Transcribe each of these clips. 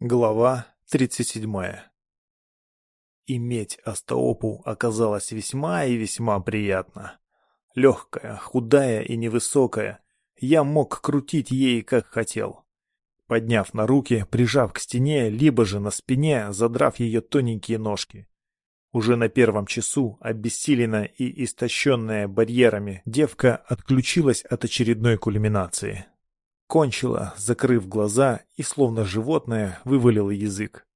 Глава 37. Иметь астаопу оказалось весьма и весьма приятно. Легкая, худая и невысокая, я мог крутить ей как хотел. Подняв на руки, прижав к стене, либо же на спине, задрав ее тоненькие ножки. Уже на первом часу, обессиленная и истощенная барьерами, девка отключилась от очередной кульминации. Кончила, закрыв глаза, и словно животное вывалила язык.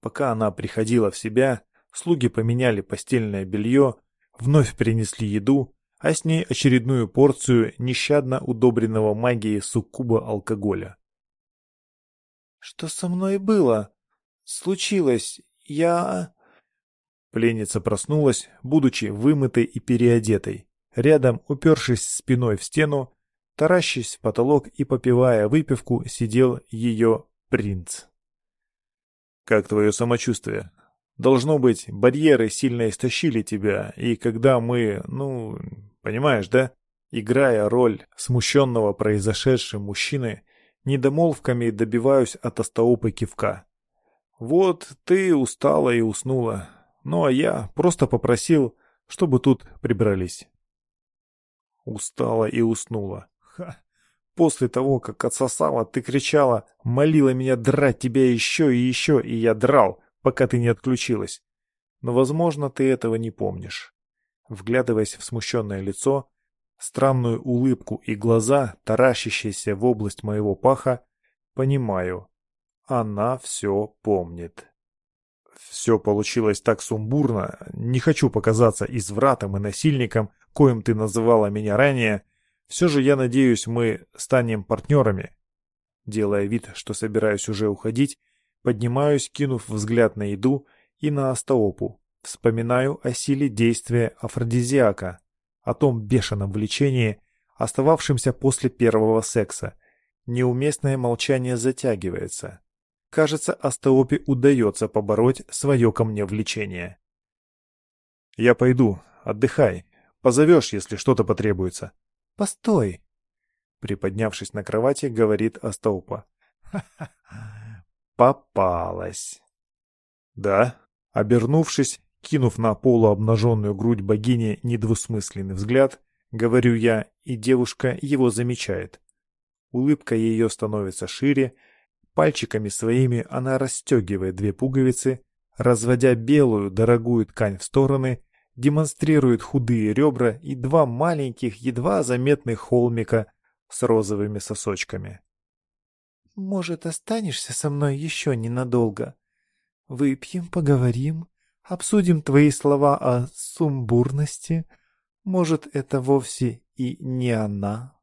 Пока она приходила в себя, слуги поменяли постельное белье, вновь принесли еду, а с ней очередную порцию нещадно удобренного магией суккуба алкоголя. «Что со мной было? Случилось? Я...» Пленница проснулась, будучи вымытой и переодетой. Рядом, упершись спиной в стену, Таращись в потолок и попивая выпивку, сидел ее принц. «Как твое самочувствие? Должно быть, барьеры сильно истощили тебя, и когда мы, ну, понимаешь, да?» Играя роль смущенного произошедшим мужчины, недомолвками добиваюсь от остоопы кивка. «Вот ты устала и уснула, ну а я просто попросил, чтобы тут прибрались». Устала и уснула. Ха. После того, как отсосала, ты кричала, молила меня драть тебя еще и еще, и я драл, пока ты не отключилась. Но, возможно, ты этого не помнишь. Вглядываясь в смущенное лицо, странную улыбку и глаза, таращащиеся в область моего паха, понимаю, она все помнит. Все получилось так сумбурно, не хочу показаться извратом и насильником, коим ты называла меня ранее, все же я надеюсь, мы станем партнерами. Делая вид, что собираюсь уже уходить, поднимаюсь, кинув взгляд на еду и на астаопу. Вспоминаю о силе действия афродизиака, о том бешеном влечении, остававшемся после первого секса. Неуместное молчание затягивается. Кажется, астаопе удается побороть свое ко мне влечение. «Я пойду. Отдыхай. Позовешь, если что-то потребуется», Постой!» Приподнявшись на кровати, говорит Астаупа. Попалась. Да. Обернувшись, кинув на полуобнаженную грудь богини недвусмысленный взгляд, говорю я, и девушка его замечает. Улыбка ее становится шире, пальчиками своими она расстегивает две пуговицы, разводя белую дорогую ткань в стороны демонстрирует худые ребра и два маленьких, едва заметных холмика с розовыми сосочками. «Может, останешься со мной еще ненадолго? Выпьем, поговорим, обсудим твои слова о сумбурности. Может, это вовсе и не она?»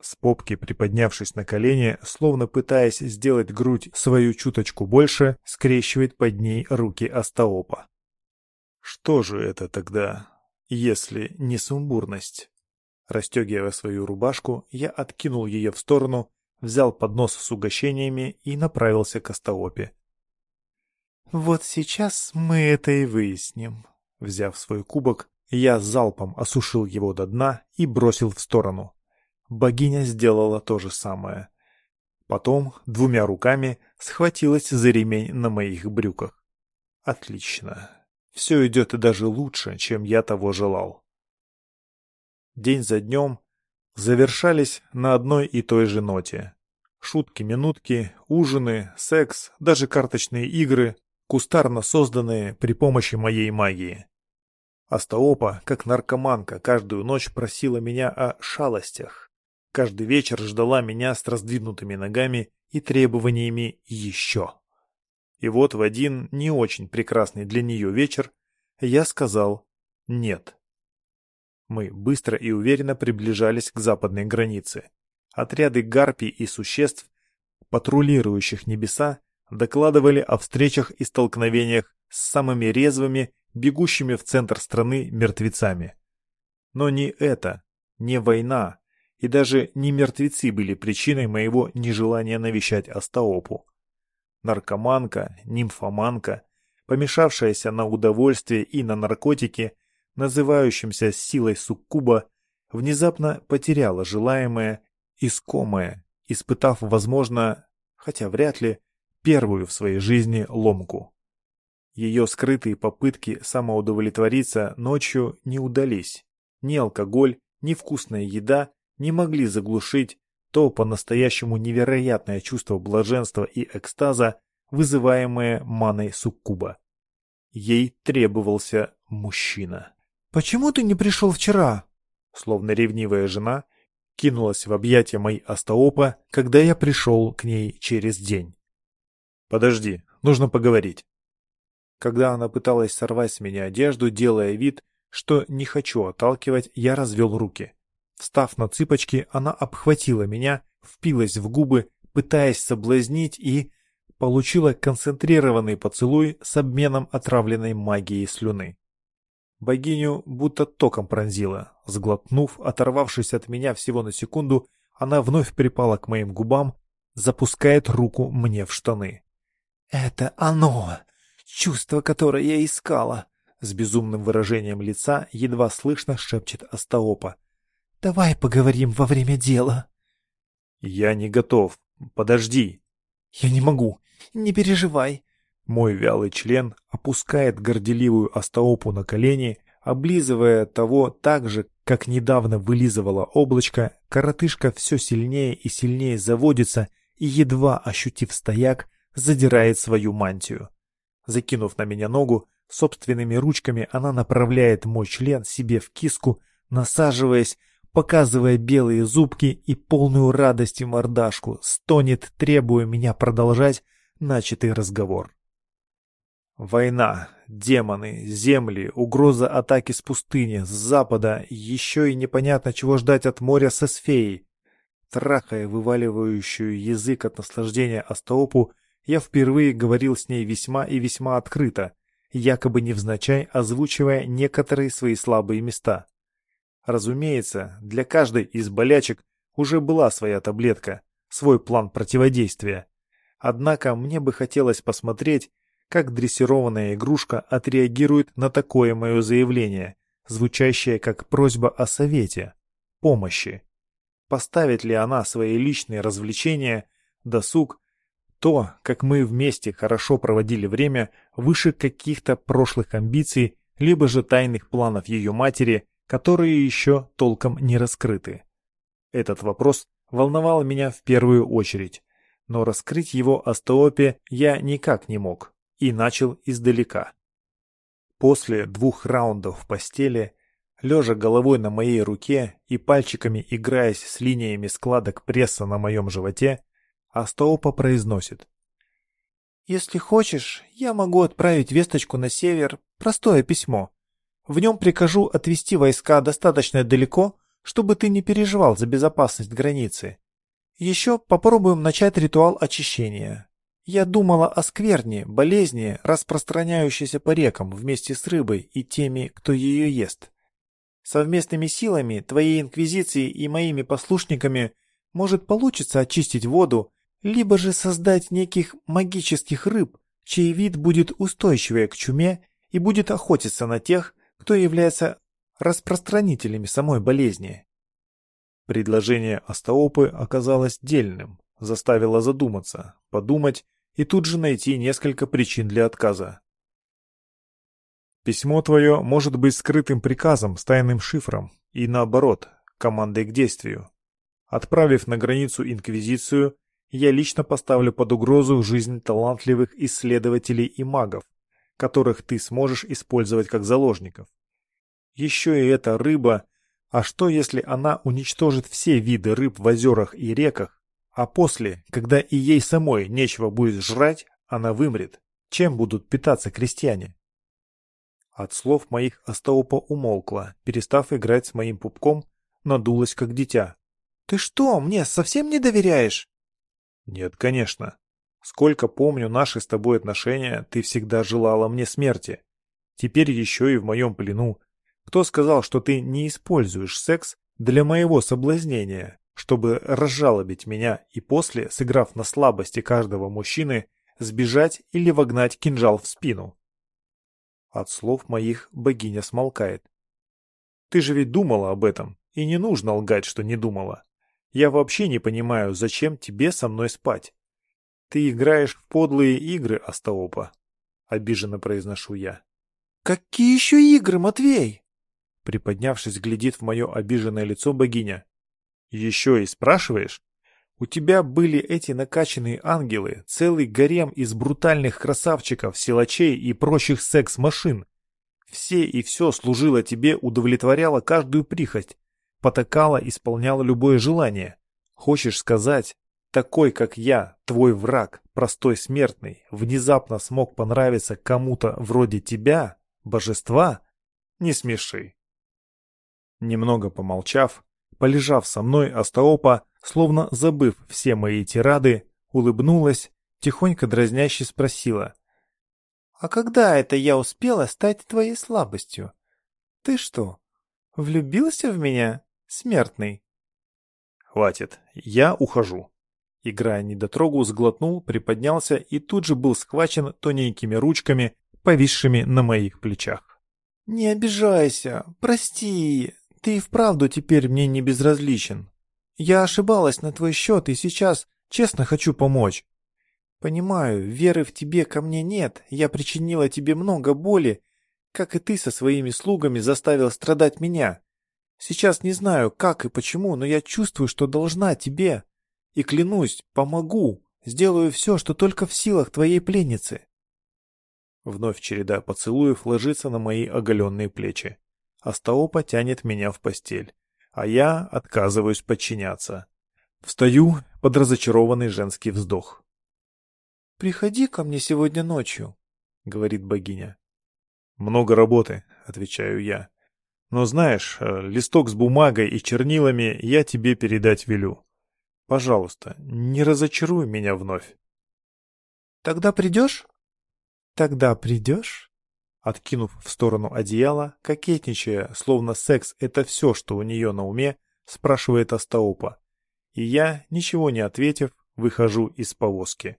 С попки, приподнявшись на колени, словно пытаясь сделать грудь свою чуточку больше, скрещивает под ней руки Астаопа. Что же это тогда, если не сумбурность? Растегивая свою рубашку, я откинул ее в сторону, взял поднос с угощениями и направился к Астаопе. «Вот сейчас мы это и выясним». Взяв свой кубок, я залпом осушил его до дна и бросил в сторону. Богиня сделала то же самое. Потом двумя руками схватилась за ремень на моих брюках. Отлично. Все идет и даже лучше, чем я того желал. День за днем завершались на одной и той же ноте. Шутки-минутки, ужины, секс, даже карточные игры, кустарно созданные при помощи моей магии. Астаопа, как наркоманка, каждую ночь просила меня о шалостях. Каждый вечер ждала меня с раздвинутыми ногами и требованиями «еще». И вот в один не очень прекрасный для нее вечер я сказал «нет». Мы быстро и уверенно приближались к западной границе. Отряды гарпий и существ, патрулирующих небеса, докладывали о встречах и столкновениях с самыми резвыми, бегущими в центр страны мертвецами. Но не это, не война, и даже не мертвецы были причиной моего нежелания навещать Астаопу наркоманка, нимфоманка, помешавшаяся на удовольствие и на наркотики, называющимся силой суккуба, внезапно потеряла желаемое, искомое, испытав, возможно, хотя вряд ли, первую в своей жизни ломку. Ее скрытые попытки самоудовлетвориться ночью не удались. Ни алкоголь, ни вкусная еда не могли заглушить то по-настоящему невероятное чувство блаженства и экстаза, вызываемое маной суккуба. Ей требовался мужчина. «Почему ты не пришел вчера?» Словно ревнивая жена, кинулась в объятия моей астаопа, когда я пришел к ней через день. «Подожди, нужно поговорить». Когда она пыталась сорвать с меня одежду, делая вид, что не хочу отталкивать, я развел руки. Встав на цыпочки, она обхватила меня, впилась в губы, пытаясь соблазнить и получила концентрированный поцелуй с обменом отравленной магией слюны. Богиню будто током пронзила. Сглотнув, оторвавшись от меня всего на секунду, она вновь припала к моим губам, запускает руку мне в штаны. «Это оно! Чувство, которое я искала!» С безумным выражением лица едва слышно шепчет Астаопа. «Давай поговорим во время дела». «Я не готов. Подожди». «Я не могу. Не переживай». Мой вялый член опускает горделивую Астаопу на колени, облизывая того так же, как недавно вылизывала облачко, коротышка все сильнее и сильнее заводится и, едва ощутив стояк, задирает свою мантию. Закинув на меня ногу, собственными ручками она направляет мой член себе в киску, насаживаясь, показывая белые зубки и полную радости мордашку, стонет, требуя меня продолжать начатый разговор. Война, демоны, земли, угроза атаки с пустыни, с запада, еще и непонятно чего ждать от моря со сфеей. Трахая вываливающую язык от наслаждения Астаопу, я впервые говорил с ней весьма и весьма открыто, якобы невзначай озвучивая некоторые свои слабые места. Разумеется, для каждой из болячек уже была своя таблетка, свой план противодействия. Однако мне бы хотелось посмотреть, как дрессированная игрушка отреагирует на такое мое заявление, звучащее как просьба о совете, помощи. Поставит ли она свои личные развлечения, досуг то, как мы вместе хорошо проводили время, выше каких-то прошлых амбиций, либо же тайных планов ее матери, которые еще толком не раскрыты. Этот вопрос волновал меня в первую очередь, но раскрыть его остеопе я никак не мог и начал издалека. После двух раундов в постели, лежа головой на моей руке и пальчиками играясь с линиями складок пресса на моем животе, Астаупа произносит. «Если хочешь, я могу отправить весточку на север, простое письмо. В нем прикажу отвести войска достаточно далеко, чтобы ты не переживал за безопасность границы. Еще попробуем начать ритуал очищения. Я думала о скверне, болезни, распространяющейся по рекам вместе с рыбой и теми, кто ее ест. Совместными силами твоей инквизиции и моими послушниками может получиться очистить воду либо же создать неких магических рыб, чей вид будет устойчивее к чуме и будет охотиться на тех, кто является распространителями самой болезни. Предложение Астаопы оказалось дельным, заставило задуматься, подумать и тут же найти несколько причин для отказа. Письмо твое может быть скрытым приказом с тайным шифром и, наоборот, командой к действию. Отправив на границу Инквизицию, я лично поставлю под угрозу жизнь талантливых исследователей и магов, которых ты сможешь использовать как заложников. Еще и эта рыба, а что если она уничтожит все виды рыб в озерах и реках, а после, когда и ей самой нечего будет жрать, она вымрет? Чем будут питаться крестьяне? От слов моих Астаупа умолкла, перестав играть с моим пупком, надулась как дитя. «Ты что, мне совсем не доверяешь?» Нет, конечно. Сколько помню наши с тобой отношения, ты всегда желала мне смерти. Теперь еще и в моем плену. Кто сказал, что ты не используешь секс для моего соблазнения, чтобы разжалобить меня и после, сыграв на слабости каждого мужчины, сбежать или вогнать кинжал в спину? От слов моих богиня смолкает. Ты же ведь думала об этом, и не нужно лгать, что не думала. Я вообще не понимаю, зачем тебе со мной спать. Ты играешь в подлые игры, Астаопа, обиженно произношу я. Какие еще игры, Матвей? Приподнявшись, глядит в мое обиженное лицо богиня. Еще и спрашиваешь? У тебя были эти накачанные ангелы, целый гарем из брутальных красавчиков, силачей и прочих секс-машин. Все и все служило тебе, удовлетворяло каждую прихоть, потакало, исполняло любое желание. Хочешь сказать, такой, как я, твой враг, простой смертный, внезапно смог понравиться кому-то вроде тебя, божества? Не смеши. Немного помолчав, полежав со мной, Астаопа, словно забыв все мои тирады, улыбнулась, тихонько дразняще спросила. «А когда это я успела стать твоей слабостью? Ты что, влюбился в меня, смертный?» «Хватит, я ухожу». Играя недотрогу, сглотнул, приподнялся и тут же был схвачен тоненькими ручками, повисшими на моих плечах. «Не обижайся, прости, ты и вправду теперь мне не безразличен. Я ошибалась на твой счет и сейчас честно хочу помочь. Понимаю, веры в тебе ко мне нет, я причинила тебе много боли, как и ты со своими слугами заставил страдать меня. Сейчас не знаю, как и почему, но я чувствую, что должна тебе. И клянусь, помогу, сделаю все, что только в силах твоей пленницы. Вновь череда поцелуев ложится на мои оголенные плечи. Астаопа тянет меня в постель, а я отказываюсь подчиняться. Встаю под разочарованный женский вздох. «Приходи ко мне сегодня ночью», — говорит богиня. «Много работы», — отвечаю я. «Но знаешь, э, листок с бумагой и чернилами я тебе передать велю. Пожалуйста, не разочаруй меня вновь». «Тогда придешь?» «Тогда придешь?» Откинув в сторону одеяла, кокетничая, словно секс — это все, что у нее на уме, спрашивает Астаупа. И я, ничего не ответив, выхожу из повозки.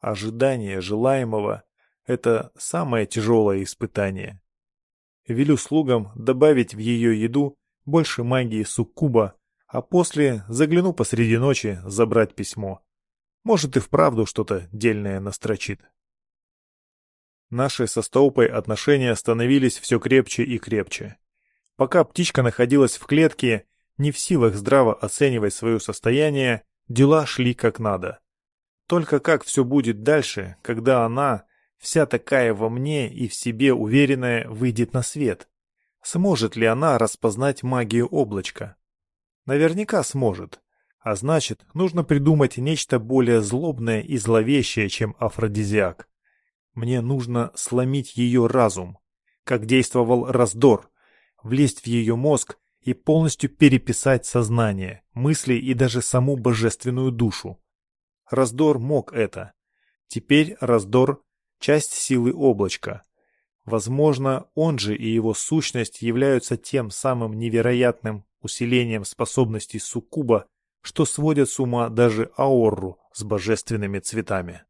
Ожидание желаемого — это самое тяжелое испытание. Велю слугам добавить в ее еду больше магии суккуба, а после загляну посреди ночи забрать письмо. Может и вправду что-то дельное настрочит. Наши со Стоупой отношения становились все крепче и крепче. Пока птичка находилась в клетке, не в силах здраво оценивать свое состояние, дела шли как надо. Только как все будет дальше, когда она, вся такая во мне и в себе уверенная, выйдет на свет? Сможет ли она распознать магию облачка? Наверняка сможет. А значит, нужно придумать нечто более злобное и зловещее, чем афродизиак. Мне нужно сломить ее разум, как действовал раздор, влезть в ее мозг и полностью переписать сознание, мысли и даже саму божественную душу. Раздор мог это. Теперь раздор – часть силы облачка. Возможно, он же и его сущность являются тем самым невероятным усилением способностей суккуба, что сводят с ума даже аорру с божественными цветами.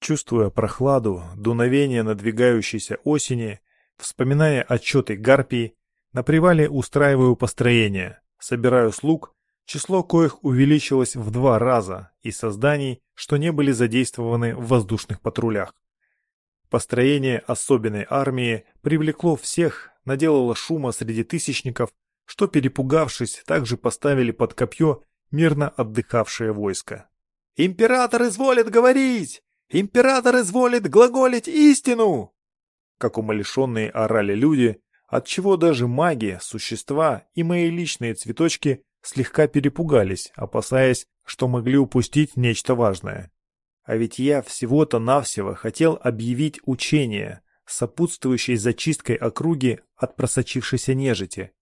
Чувствуя прохладу, дуновение надвигающейся осени, вспоминая отчеты Гарпии, на привале устраиваю построение, собираю слуг, число коих увеличилось в два раза из созданий, что не были задействованы в воздушных патрулях. Построение особенной армии привлекло всех, наделало шума среди тысячников, что, перепугавшись, также поставили под копье мирно отдыхавшее войско. «Император изволит говорить! Император изволит глаголить истину!» Как умалишенные орали люди, отчего даже маги, существа и мои личные цветочки слегка перепугались, опасаясь, что могли упустить нечто важное. А ведь я всего-то навсего хотел объявить учение, сопутствующее зачисткой округи от просочившейся нежити.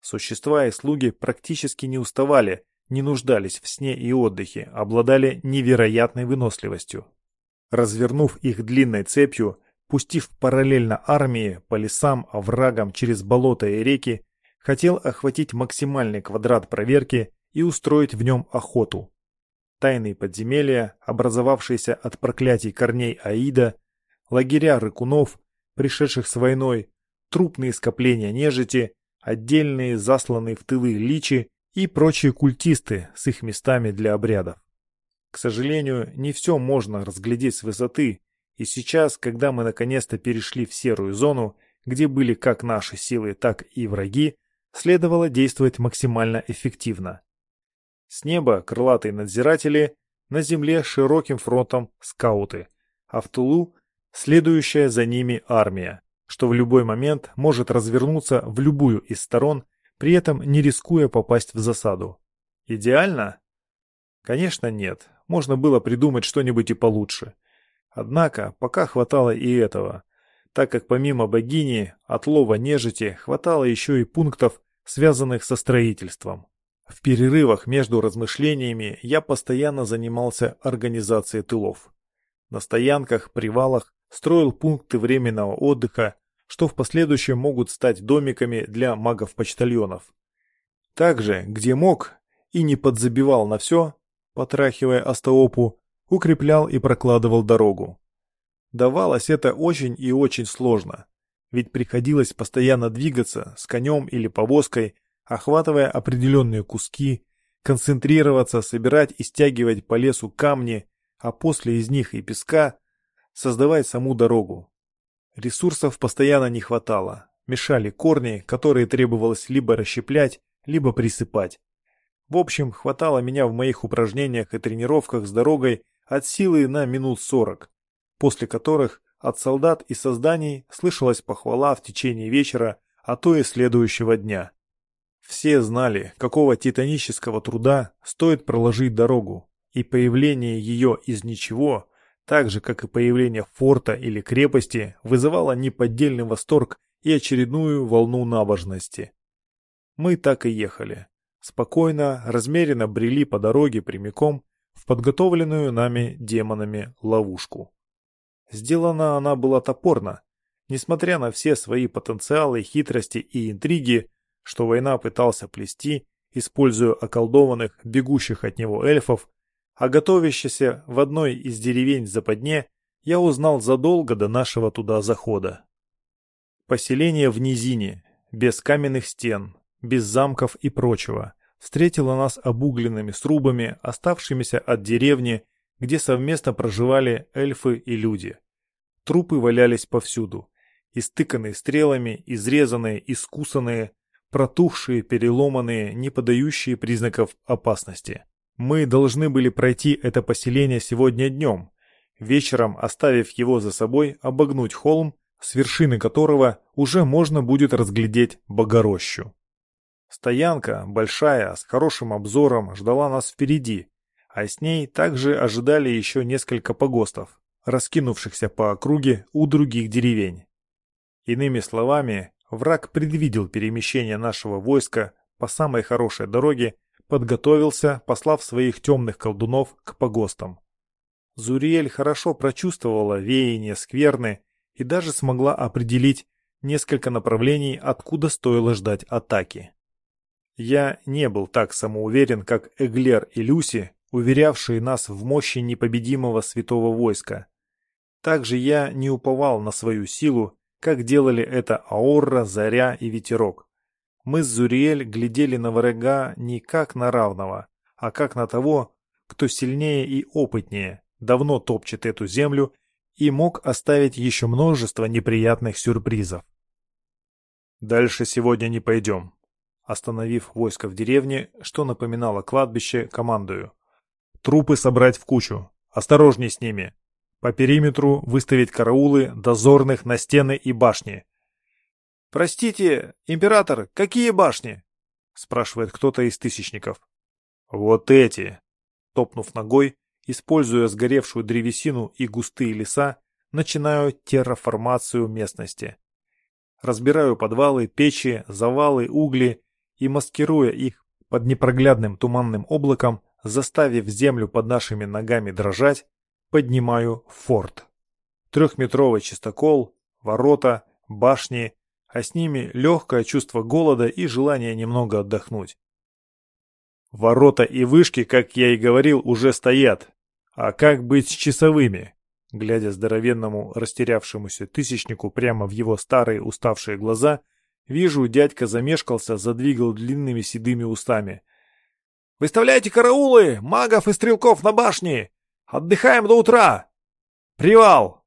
Существа и слуги практически не уставали, не нуждались в сне и отдыхе, обладали невероятной выносливостью развернув их длинной цепью, пустив параллельно армии по лесам, оврагам через болота и реки, хотел охватить максимальный квадрат проверки и устроить в нем охоту. Тайные подземелья, образовавшиеся от проклятий корней Аида, лагеря рыкунов, пришедших с войной, трупные скопления нежити, отдельные засланные в тылы личи и прочие культисты с их местами для обрядов. К сожалению, не все можно разглядеть с высоты, и сейчас, когда мы наконец-то перешли в серую зону, где были как наши силы, так и враги, следовало действовать максимально эффективно. С неба крылатые надзиратели, на земле широким фронтом скауты, а в Тулу следующая за ними армия, что в любой момент может развернуться в любую из сторон, при этом не рискуя попасть в засаду. Идеально? Конечно, нет. Можно было придумать что-нибудь и получше. Однако, пока хватало и этого, так как помимо богини, отлова нежити, хватало еще и пунктов, связанных со строительством. В перерывах между размышлениями я постоянно занимался организацией тылов. На стоянках, привалах строил пункты временного отдыха, что в последующем могут стать домиками для магов-почтальонов. Также, где мог и не подзабивал на все, потрахивая остеопу, укреплял и прокладывал дорогу. Давалось это очень и очень сложно, ведь приходилось постоянно двигаться с конем или повозкой, охватывая определенные куски, концентрироваться, собирать и стягивать по лесу камни, а после из них и песка создавать саму дорогу. Ресурсов постоянно не хватало, мешали корни, которые требовалось либо расщеплять, либо присыпать. В общем, хватало меня в моих упражнениях и тренировках с дорогой от силы на минут сорок, после которых от солдат и созданий слышалась похвала в течение вечера, а то и следующего дня. Все знали, какого титанического труда стоит проложить дорогу, и появление ее из ничего, так же, как и появление форта или крепости, вызывало неподдельный восторг и очередную волну набожности. Мы так и ехали. Спокойно, размеренно брели по дороге прямиком в подготовленную нами демонами ловушку. Сделана она была топорно. Несмотря на все свои потенциалы, хитрости и интриги, что война пытался плести, используя околдованных, бегущих от него эльфов, а готовящийся в одной из деревень западне, я узнал задолго до нашего туда захода. Поселение в низине, без каменных стен, без замков и прочего, встретила нас обугленными срубами, оставшимися от деревни, где совместно проживали эльфы и люди. Трупы валялись повсюду, истыканные стрелами, изрезанные, искусанные, протухшие, переломанные, не подающие признаков опасности. Мы должны были пройти это поселение сегодня днем, вечером оставив его за собой обогнуть холм, с вершины которого уже можно будет разглядеть Богорощу. Стоянка, большая, с хорошим обзором, ждала нас впереди, а с ней также ожидали еще несколько погостов, раскинувшихся по округе у других деревень. Иными словами, враг предвидел перемещение нашего войска по самой хорошей дороге, подготовился, послав своих темных колдунов к погостам. Зуриэль хорошо прочувствовала веяние скверны и даже смогла определить несколько направлений, откуда стоило ждать атаки. Я не был так самоуверен, как Эглер и Люси, уверявшие нас в мощи непобедимого святого войска. Также я не уповал на свою силу, как делали это Аорра, Заря и Ветерок. Мы с Зуриэль глядели на врага не как на равного, а как на того, кто сильнее и опытнее, давно топчет эту землю и мог оставить еще множество неприятных сюрпризов. «Дальше сегодня не пойдем», остановив войско в деревне, что напоминало кладбище, командую. «Трупы собрать в кучу. Осторожней с ними. По периметру выставить караулы, дозорных на стены и башни». «Простите, император, какие башни?» — спрашивает кто-то из тысячников. «Вот эти!» Топнув ногой, используя сгоревшую древесину и густые леса, начинаю терраформацию местности. Разбираю подвалы, печи, завалы, угли и, маскируя их под непроглядным туманным облаком, заставив землю под нашими ногами дрожать, поднимаю форт. Трехметровый чистокол, ворота, башни, а с ними легкое чувство голода и желание немного отдохнуть. Ворота и вышки, как я и говорил, уже стоят. А как быть с часовыми? Глядя здоровенному растерявшемуся тысячнику прямо в его старые уставшие глаза, Вижу, дядька замешкался, задвигал длинными седыми устами. Выставляйте караулы, магов и стрелков на башне! Отдыхаем до утра! Привал!»